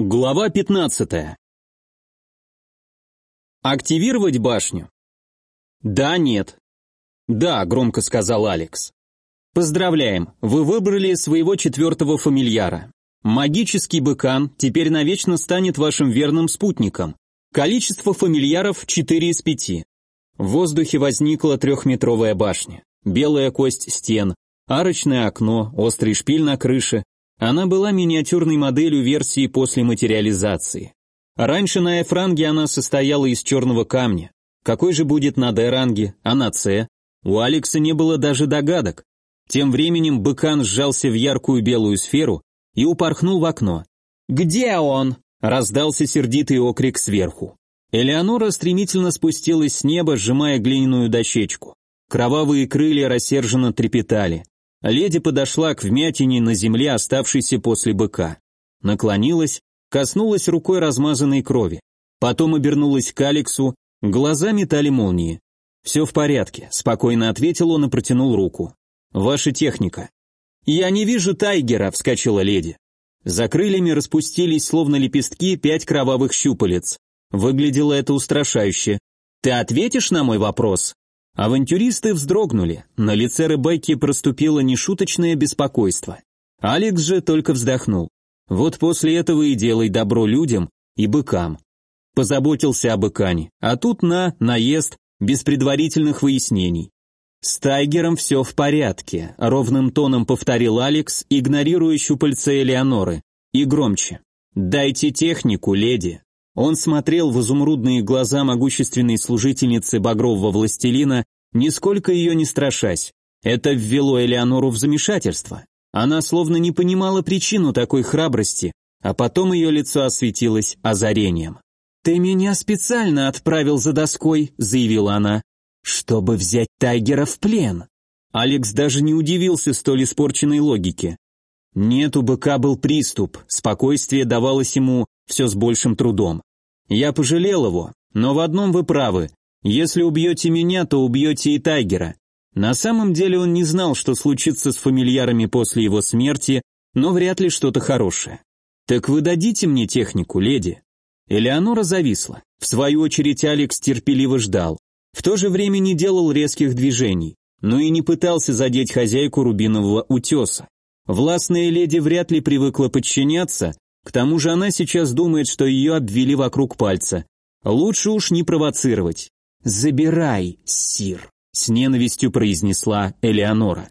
Глава 15. Активировать башню? Да, нет. Да, громко сказал Алекс. Поздравляем, вы выбрали своего четвертого фамильяра. Магический быкан теперь навечно станет вашим верным спутником. Количество фамильяров 4 из 5. В воздухе возникла трехметровая башня. Белая кость стен, арочное окно, острый шпиль на крыше, она была миниатюрной моделью версии после материализации. Раньше на F-ранге она состояла из черного камня. Какой же будет на D-ранге, а на C? У Алекса не было даже догадок. Тем временем быкан сжался в яркую белую сферу и упорхнул в окно. «Где он?» – раздался сердитый окрик сверху. Элеонора стремительно спустилась с неба, сжимая глиняную дощечку. Кровавые крылья рассерженно трепетали. Леди подошла к вмятине на земле, оставшейся после быка. Наклонилась, коснулась рукой размазанной крови. Потом обернулась к Алексу, глаза метали молнии. «Все в порядке», — спокойно ответил он и протянул руку. «Ваша техника». «Я не вижу Тайгера», — вскочила леди. За крыльями распустились, словно лепестки, пять кровавых щупалец. Выглядело это устрашающе. «Ты ответишь на мой вопрос?» Авантюристы вздрогнули, на лице Ребекки проступило нешуточное беспокойство. Алекс же только вздохнул. Вот после этого и делай добро людям и быкам. Позаботился об быкане, а тут на, наезд, без предварительных выяснений. «С Тайгером все в порядке», — ровным тоном повторил Алекс, игнорируя щупальца Элеоноры. И громче. «Дайте технику, леди». Он смотрел в изумрудные глаза могущественной служительницы багрового властелина, нисколько ее не страшась. Это ввело Элеонору в замешательство. Она словно не понимала причину такой храбрости, а потом ее лицо осветилось озарением. «Ты меня специально отправил за доской», — заявила она, «чтобы взять Тайгера в плен». Алекс даже не удивился столь испорченной логике. Нет, у быка был приступ, спокойствие давалось ему все с большим трудом. Я пожалел его, но в одном вы правы. Если убьете меня, то убьете и Тайгера. На самом деле он не знал, что случится с фамильярами после его смерти, но вряд ли что-то хорошее. Так вы дадите мне технику, леди? Элеонора зависла. В свою очередь Алекс терпеливо ждал. В то же время не делал резких движений, но и не пытался задеть хозяйку рубинового утеса. Властная леди вряд ли привыкла подчиняться, к тому же она сейчас думает, что ее обвели вокруг пальца. Лучше уж не провоцировать. «Забирай, сир», — с ненавистью произнесла Элеонора.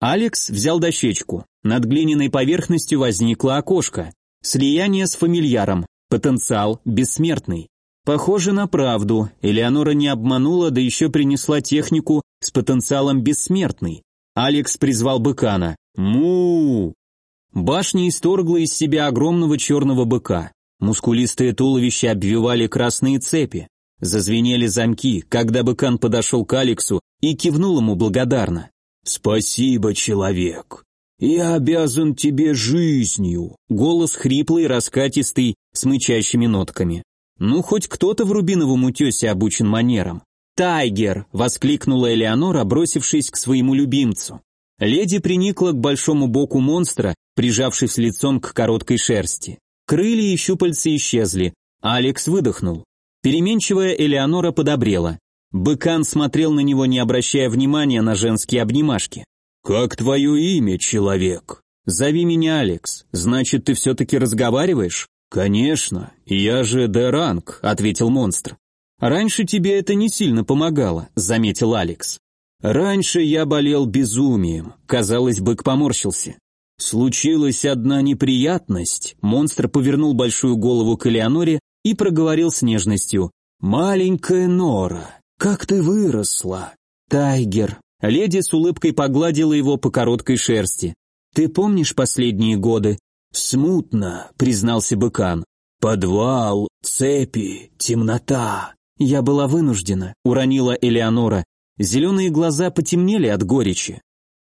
Алекс взял дощечку. Над глиняной поверхностью возникло окошко. Слияние с фамильяром. Потенциал бессмертный. Похоже на правду. Элеонора не обманула, да еще принесла технику с потенциалом бессмертный. Алекс призвал быкана. му Башня исторгла из себя огромного черного быка. Мускулистые туловища обвивали красные цепи. Зазвенели замки, когда быкан подошел к Алексу и кивнул ему благодарно. «Спасибо, человек. Я обязан тебе жизнью». Голос хриплый, раскатистый, с мычащими нотками. Ну, хоть кто-то в Рубиновом утесе обучен манерам. «Тайгер!» — воскликнула Элеонора, бросившись к своему любимцу. Леди приникла к большому боку монстра, прижавшись лицом к короткой шерсти. Крылья и щупальца исчезли. Алекс выдохнул. Переменчивая Элеонора подобрела. Быкан смотрел на него, не обращая внимания на женские обнимашки. «Как твое имя, человек?» «Зови меня Алекс. Значит, ты все-таки разговариваешь?» «Конечно. Я же Деранг», — ответил монстр. «Раньше тебе это не сильно помогало», — заметил Алекс. Раньше я болел безумием, казалось, бык поморщился. Случилась одна неприятность. Монстр повернул большую голову к Элеоноре и проговорил с нежностью. «Маленькая Нора, как ты выросла!» «Тайгер!» Леди с улыбкой погладила его по короткой шерсти. «Ты помнишь последние годы?» «Смутно», — признался быкан. «Подвал, цепи, темнота». «Я была вынуждена», — уронила Элеонора. Зеленые глаза потемнели от горечи.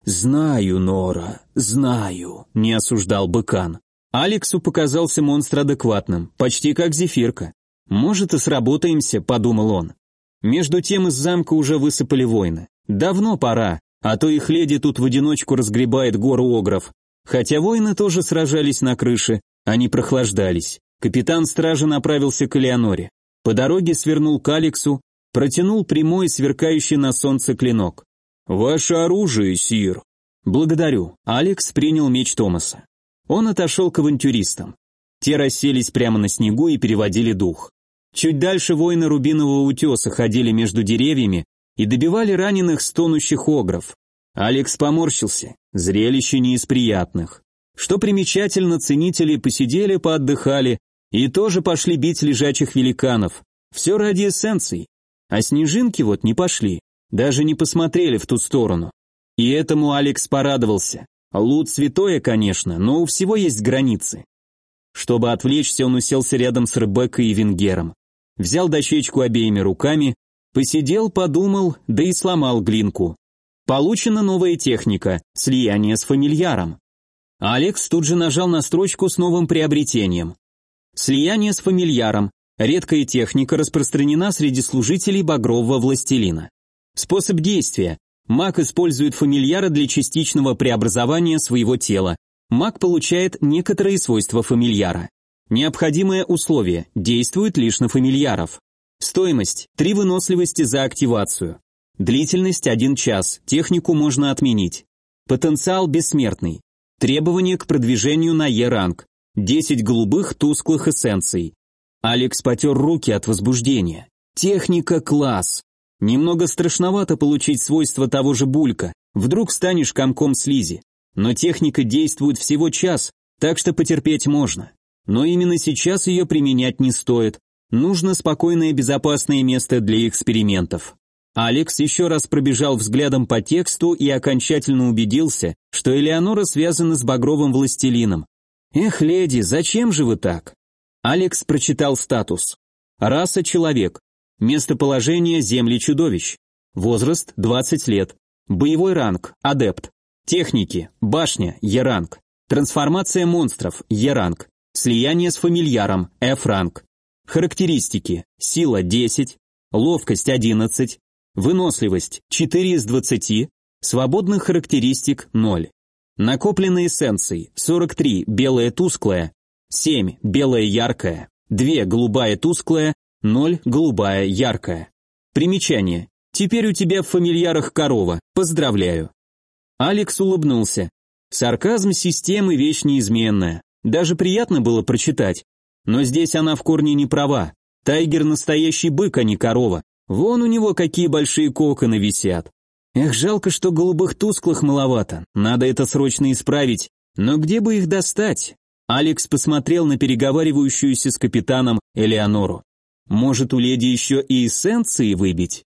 «Знаю, Нора, знаю», — не осуждал быкан. Алексу показался монстр адекватным, почти как зефирка. «Может, и сработаемся», — подумал он. Между тем из замка уже высыпали воины. Давно пора, а то их леди тут в одиночку разгребает гору огров. Хотя воины тоже сражались на крыше, Они прохлаждались. Капитан стражи направился к Элеоноре. По дороге свернул к Алексу, протянул прямой, сверкающий на солнце клинок. «Ваше оружие, сир!» «Благодарю». Алекс принял меч Томаса. Он отошел к авантюристам. Те расселись прямо на снегу и переводили дух. Чуть дальше воины Рубинового утеса ходили между деревьями и добивали раненых стонущих огров. Алекс поморщился. Зрелище не из приятных. Что примечательно, ценители посидели, поотдыхали и тоже пошли бить лежачих великанов. Все ради эссенций. А снежинки вот не пошли, даже не посмотрели в ту сторону. И этому Алекс порадовался. Лут святое, конечно, но у всего есть границы. Чтобы отвлечься, он уселся рядом с Ребеккой и Венгером. Взял дощечку обеими руками, посидел, подумал, да и сломал глинку. Получена новая техника – слияние с фамильяром. Алекс тут же нажал на строчку с новым приобретением. Слияние с фамильяром – редкая техника, распространена среди служителей багрового властелина. Способ действия Маг использует фамильяра для частичного преобразования своего тела. Маг получает некоторые свойства фамильяра. Необходимое условие – действует лишь на фамильяров. Стоимость – 3 выносливости за активацию. Длительность – 1 час, технику можно отменить. Потенциал бессмертный. Требования к продвижению на Е-ранг. 10 голубых тусклых эссенций. Алекс потер руки от возбуждения. Техника класс. Немного страшновато получить свойства того же булька, вдруг станешь комком слизи. Но техника действует всего час, так что потерпеть можно. Но именно сейчас ее применять не стоит. Нужно спокойное безопасное место для экспериментов. Алекс еще раз пробежал взглядом по тексту и окончательно убедился, что Элеонора связана с багровым властелином. «Эх, леди, зачем же вы так?» Алекс прочитал статус. Раса – человек, Местоположение земли чудовищ. Возраст 20 лет. Боевой ранг адепт. Техники башня Е-ранг. Трансформация монстров Е-ранг. Слияние с фамильяром F-ранг. Характеристики: сила 10, ловкость 11, выносливость 4 из 20, свободных характеристик 0. Накопленные эссенции 43 белая тусклая, 7 белая яркая, 2 голубая тусклая, Ноль, голубая, яркая. Примечание. Теперь у тебя в фамильярах корова. Поздравляю. Алекс улыбнулся. Сарказм системы вещь неизменная. Даже приятно было прочитать. Но здесь она в корне не права. Тайгер настоящий бык, а не корова. Вон у него какие большие коконы висят. Эх, жалко, что голубых тусклых маловато. Надо это срочно исправить. Но где бы их достать? Алекс посмотрел на переговаривающуюся с капитаном Элеонору. Может, у леди еще и эссенции выбить?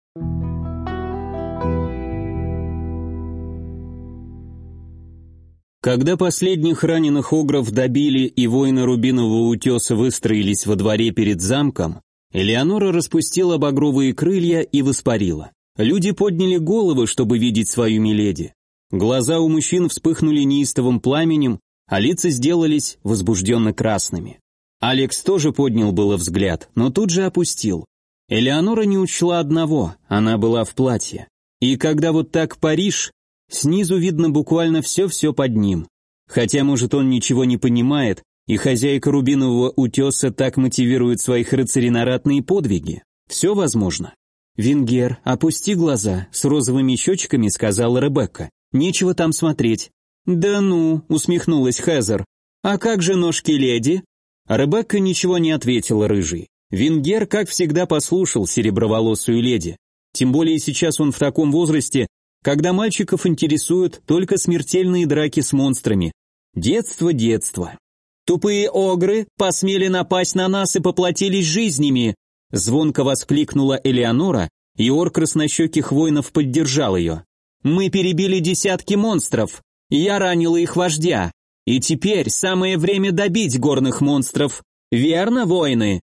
Когда последних раненых огров добили и воины Рубинового утеса выстроились во дворе перед замком, Элеонора распустила багровые крылья и воспарила. Люди подняли головы, чтобы видеть свою миледи. Глаза у мужчин вспыхнули неистовым пламенем, а лица сделались возбужденно красными. Алекс тоже поднял было взгляд, но тут же опустил. Элеонора не учла одного, она была в платье. И когда вот так Париж, снизу видно буквально все-все под ним. Хотя, может, он ничего не понимает, и хозяйка Рубинового утеса так мотивирует своих рыцарей на ратные подвиги. Все возможно. «Венгер, опусти глаза», — с розовыми щечками сказала Ребекка. «Нечего там смотреть». «Да ну», — усмехнулась Хезер. «А как же ножки леди?» Ребекка ничего не ответила рыжий. Вингер, как всегда, послушал сереброволосую леди. Тем более сейчас он в таком возрасте, когда мальчиков интересуют только смертельные драки с монстрами. Детство, детство. «Тупые огры посмели напасть на нас и поплатились жизнями!» Звонко воскликнула Элеонора, и ор краснощеких воинов поддержал ее. «Мы перебили десятки монстров. Я ранила их вождя. И теперь самое время добить горных монстров. Верно, воины?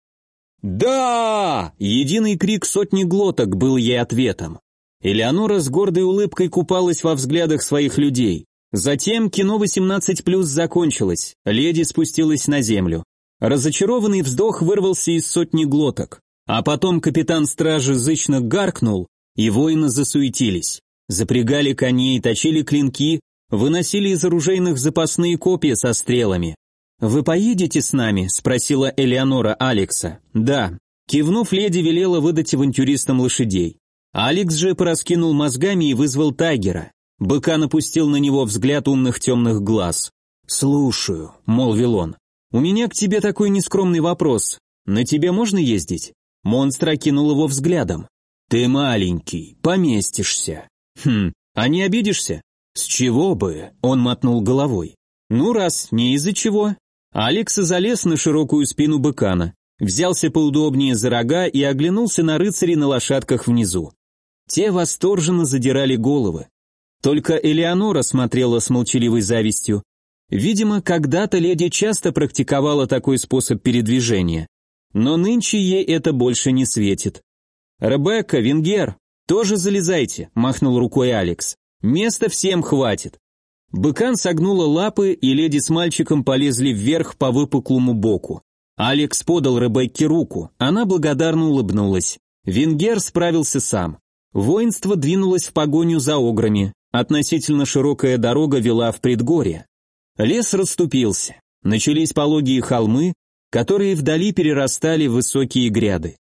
Да! Единый крик сотни глоток был ей ответом. Элеонора с гордой улыбкой купалась во взглядах своих людей. Затем кино 18+, закончилось, леди спустилась на землю. Разочарованный вздох вырвался из сотни глоток. А потом капитан стражи зычно гаркнул, и воины засуетились. Запрягали коней, точили клинки, выносили из оружейных запасные копья со стрелами. «Вы поедете с нами?» – спросила Элеонора Алекса. «Да». Кивнув, леди велела выдать авантюристам лошадей. Алекс же пораскинул мозгами и вызвал Тайгера. Быка напустил на него взгляд умных темных глаз. «Слушаю», — молвил он. «У меня к тебе такой нескромный вопрос. На тебе можно ездить?» Монстр окинул его взглядом. «Ты маленький, поместишься». «Хм, а не обидишься?» «С чего бы?» — он мотнул головой. «Ну раз, не из-за чего». Алекс залез на широкую спину быкана, взялся поудобнее за рога и оглянулся на рыцарей на лошадках внизу. Те восторженно задирали головы. Только Элеонора смотрела с молчаливой завистью. Видимо, когда-то леди часто практиковала такой способ передвижения. Но нынче ей это больше не светит. «Ребекка, Венгер, тоже залезайте», – махнул рукой Алекс. «Места всем хватит». Быкан согнула лапы, и леди с мальчиком полезли вверх по выпуклому боку. Алекс подал Ребекке руку, она благодарно улыбнулась. Венгер справился сам. Воинство двинулось в погоню за ограми. Относительно широкая дорога вела в предгорье. Лес расступился. Начались пологие холмы, которые вдали перерастали в высокие гряды.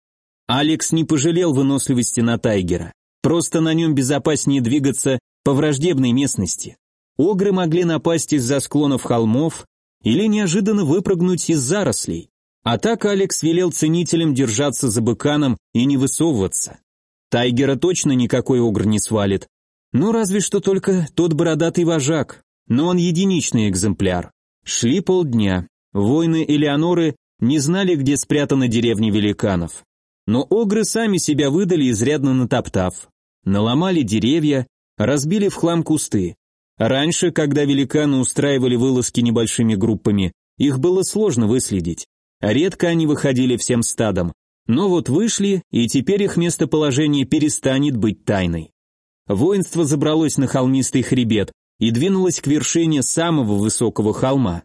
Алекс не пожалел выносливости на Тайгера. Просто на нем безопаснее двигаться по враждебной местности. Огры могли напасть из-за склонов холмов или неожиданно выпрыгнуть из зарослей. А так Алекс велел ценителям держаться за быканом и не высовываться. Тайгера точно никакой огр не свалит. Ну, разве что только тот бородатый вожак, но он единичный экземпляр. Шли полдня. Воины Элеоноры не знали, где спрятана деревня великанов. Но огры сами себя выдали, изрядно натоптав. Наломали деревья, разбили в хлам кусты. Раньше, когда великаны устраивали вылазки небольшими группами, их было сложно выследить. Редко они выходили всем стадом, но вот вышли, и теперь их местоположение перестанет быть тайной. Воинство забралось на холмистый хребет и двинулось к вершине самого высокого холма.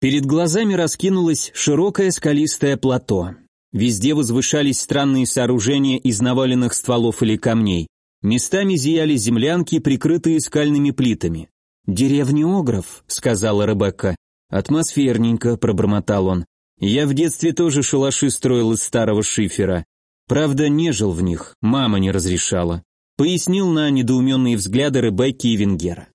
Перед глазами раскинулось широкое скалистое плато. Везде возвышались странные сооружения из наваленных стволов или камней. Местами зияли землянки, прикрытые скальными плитами. «Деревня Огров», — сказала Ребекка. «Атмосферненько», — пробормотал он. Я в детстве тоже шалаши строил из старого шифера. Правда, не жил в них, мама не разрешала. Пояснил на недоуменные взгляды Ребекки и Венгера.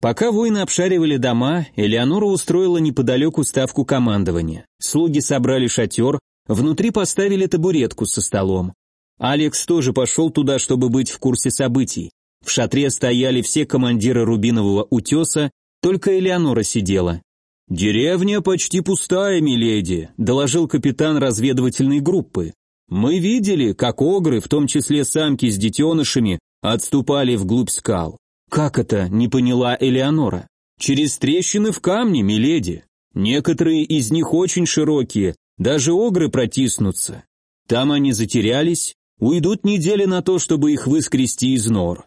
Пока воины обшаривали дома, Элеонора устроила неподалеку ставку командования. Слуги собрали шатер, внутри поставили табуретку со столом. Алекс тоже пошел туда, чтобы быть в курсе событий. В шатре стояли все командиры Рубинового утеса, только Элеонора сидела. «Деревня почти пустая, миледи», — доложил капитан разведывательной группы. «Мы видели, как огры, в том числе самки с детенышами, отступали вглубь скал». «Как это?» — не поняла Элеонора. «Через трещины в камне, миледи. Некоторые из них очень широкие, даже огры протиснутся. Там они затерялись, уйдут недели на то, чтобы их выскрести из нор».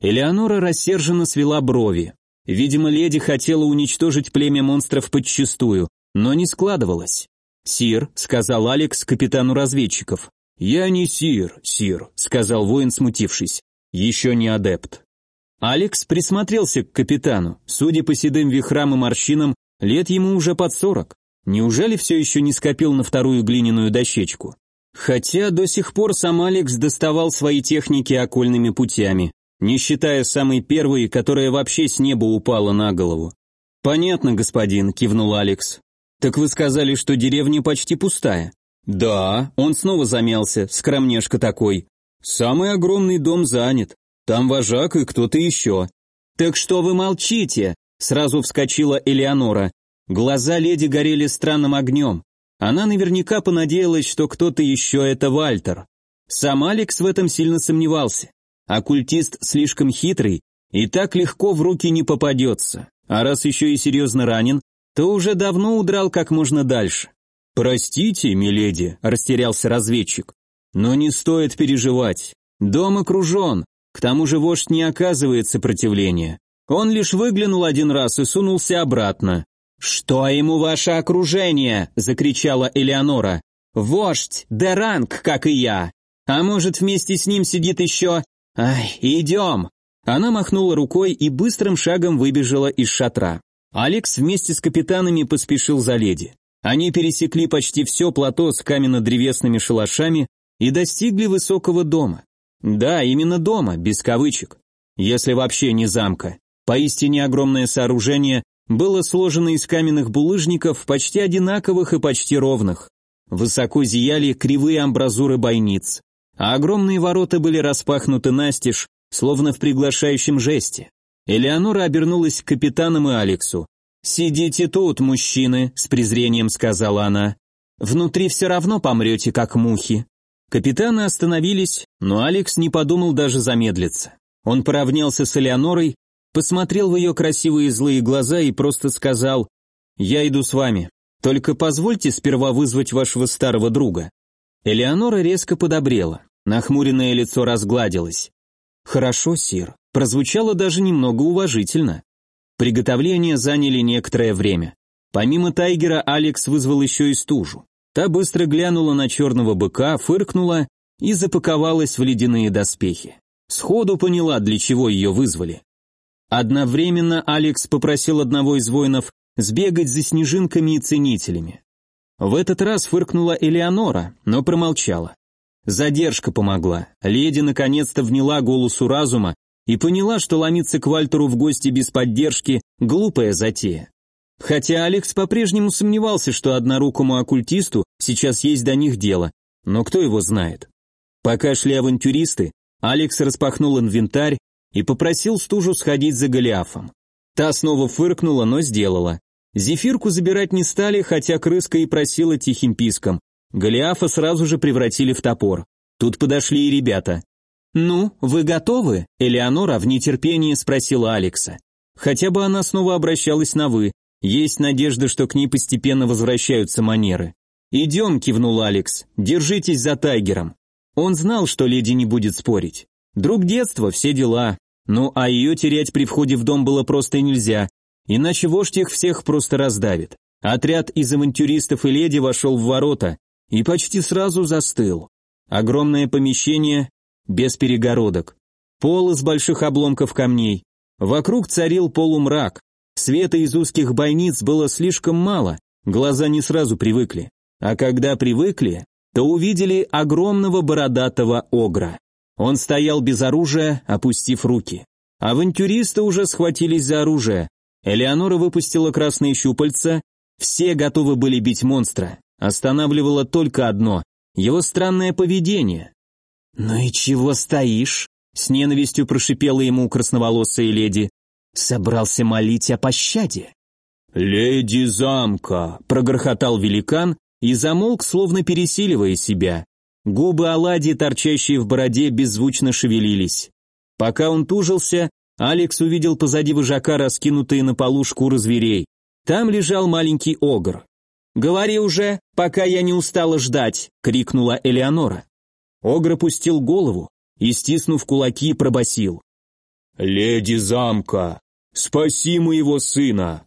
Элеонора рассерженно свела брови. Видимо, леди хотела уничтожить племя монстров подчистую, но не складывалось. «Сир», — сказал Алекс капитану разведчиков. «Я не сир, сир», — сказал воин, смутившись. «Еще не адепт». Алекс присмотрелся к капитану. Судя по седым вихрам и морщинам, лет ему уже под сорок. Неужели все еще не скопил на вторую глиняную дощечку? Хотя до сих пор сам Алекс доставал свои техники окольными путями не считая самой первой, которая вообще с неба упала на голову. «Понятно, господин», — кивнул Алекс. «Так вы сказали, что деревня почти пустая?» «Да», — он снова замялся, скромнешка такой. «Самый огромный дом занят. Там вожак и кто-то еще». «Так что вы молчите?» — сразу вскочила Элеонора. Глаза леди горели странным огнем. Она наверняка понадеялась, что кто-то еще это Вальтер. Сам Алекс в этом сильно сомневался. Оккультист слишком хитрый и так легко в руки не попадется, а раз еще и серьезно ранен, то уже давно удрал как можно дальше. «Простите, миледи», — растерялся разведчик, — «но не стоит переживать. Дом окружен, к тому же вождь не оказывает сопротивления. Он лишь выглянул один раз и сунулся обратно. «Что ему ваше окружение?» — закричала Элеонора. «Вождь, Деранг, как и я. А может, вместе с ним сидит еще «Ай, идем!» Она махнула рукой и быстрым шагом выбежала из шатра. Алекс вместе с капитанами поспешил за леди. Они пересекли почти все плато с каменно-древесными шалашами и достигли высокого дома. Да, именно дома, без кавычек. Если вообще не замка. Поистине огромное сооружение было сложено из каменных булыжников, почти одинаковых и почти ровных. Высоко зияли кривые амбразуры бойниц, а огромные ворота были распахнуты настежь, словно в приглашающем жесте. Элеонора обернулась к капитанам и Алексу. «Сидите тут, мужчины», — с презрением сказала она. «Внутри все равно помрете, как мухи». Капитаны остановились, но Алекс не подумал даже замедлиться. Он поравнялся с Элеонорой, посмотрел в ее красивые злые глаза и просто сказал «Я иду с вами, только позвольте сперва вызвать вашего старого друга». Элеонора резко подобрела, нахмуренное лицо разгладилось. «Хорошо, сир», прозвучало даже немного уважительно. Приготовления заняли некоторое время. Помимо Тайгера, Алекс вызвал еще и стужу. Та быстро глянула на черного быка, фыркнула и запаковалась в ледяные доспехи. Сходу поняла, для чего ее вызвали. Одновременно Алекс попросил одного из воинов сбегать за снежинками и ценителями. В этот раз фыркнула Элеонора, но промолчала. Задержка помогла. Леди наконец-то вняла голосу разума и поняла, что ломиться к Вальтеру в гости без поддержки – глупая затея. Хотя Алекс по-прежнему сомневался, что однорукому оккультисту сейчас есть до них дело, но кто его знает. Пока шли авантюристы, Алекс распахнул инвентарь и попросил стужу сходить за Голиафом. Та снова фыркнула, но сделала. Зефирку забирать не стали, хотя крыска и просила тихим писком. Голиафа сразу же превратили в топор. Тут подошли и ребята. «Ну, вы готовы?» Элеонора в нетерпении спросила Алекса. Хотя бы она снова обращалась на «вы», есть надежда, что к ней постепенно возвращаются манеры. «Идем», — кивнул Алекс, — «держитесь за Тайгером». Он знал, что леди не будет спорить. Друг детства, все дела. Ну, а ее терять при входе в дом было просто нельзя, иначе вождь их всех просто раздавит. Отряд из авантюристов и леди вошел в ворота и почти сразу застыл. Огромное помещение, без перегородок. Пол из больших обломков камней. Вокруг царил полумрак, Света из узких бойниц было слишком мало, глаза не сразу привыкли. А когда привыкли, то увидели огромного бородатого огра. Он стоял без оружия, опустив руки. Авантюристы уже схватились за оружие. Элеонора выпустила красные щупальца, все готовы были бить монстра. Останавливало только одно – его странное поведение. «Ну и чего стоишь?» – с ненавистью прошипела ему красноволосая леди. Собрался молить о пощаде. «Леди замка!» — прогрохотал великан и замолк, словно пересиливая себя. Губы оладьи, торчащие в бороде, беззвучно шевелились. Пока он тужился, Алекс увидел позади вожака раскинутые на полу шкуры зверей. Там лежал маленький огр. «Говори уже, пока я не устала ждать!» — крикнула Элеонора. Огр опустил голову и, стиснув кулаки, пробасил. «Леди замка, «Спаси моего сына!